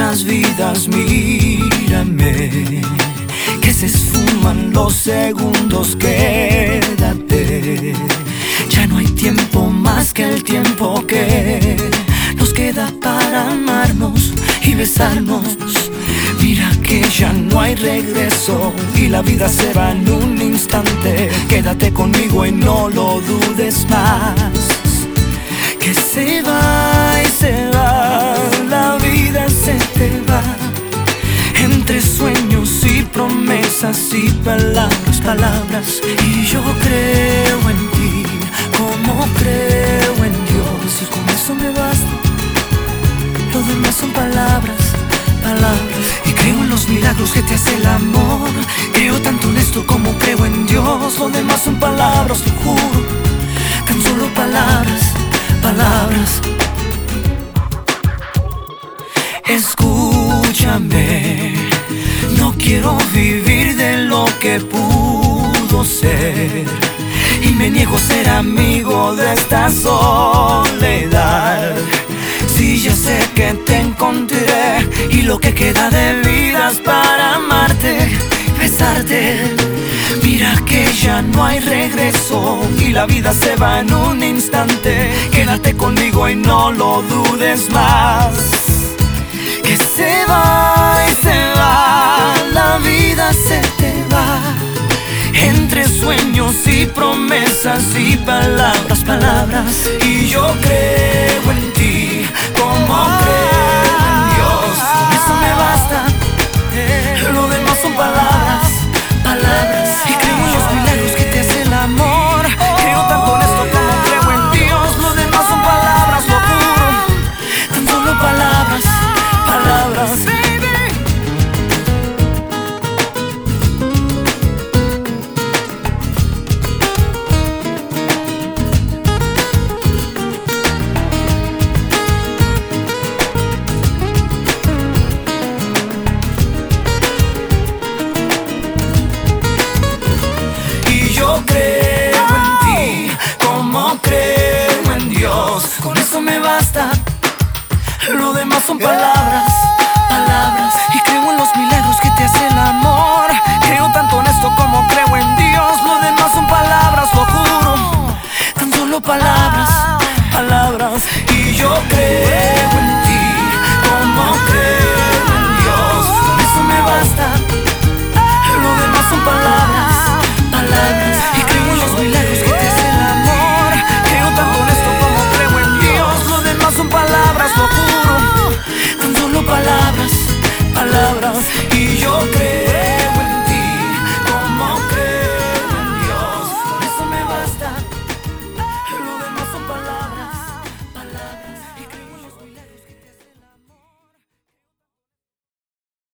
las vidas, mírame. Que se esfuman los segundos, quédate. Ya no hay tiempo más que el tiempo que nos queda para amarnos y besarnos. Mira que ya no hay regreso y la vida se va en un instante. Quédate conmigo y no lo dudes más. Promesas palabras, palabras. Y yo creo en ti, como creo en Dios. Y con eso me basta. Lo demás son palabras, palabras. Y creo en los milagros que te hace el amor. Creo tanto en esto como creo en Dios. Lo demás son palabras, te juro. Tan solo palabras, palabras. Escúchame, no quiero vivir que pudo ser. Y me niego a ser amigo de esta soledad. Si ya sé que te encontré y lo que queda de vida es para amarte, besarte. Mira que ya no hay regreso y la vida se va en un instante. Quédate conmigo y no lo dudes más. Que se va y se y palabras, palabras. Y yo creo en ti, como creo en Dios. Eso me basta. Lo demás son palabras, palabras. Y creo en los milagros que te hace el amor. Creo tanto en esto como creo en Dios. Lo demás son palabras, lo juro. Tan solo palabras, palabras. son palabras, palabras. Y creo en los milagros que te hace el amor. Creo tanto en esto como creo en Dios. Lo demás son palabras, lo juro. Tan solo palabras, palabras. Y yo creo.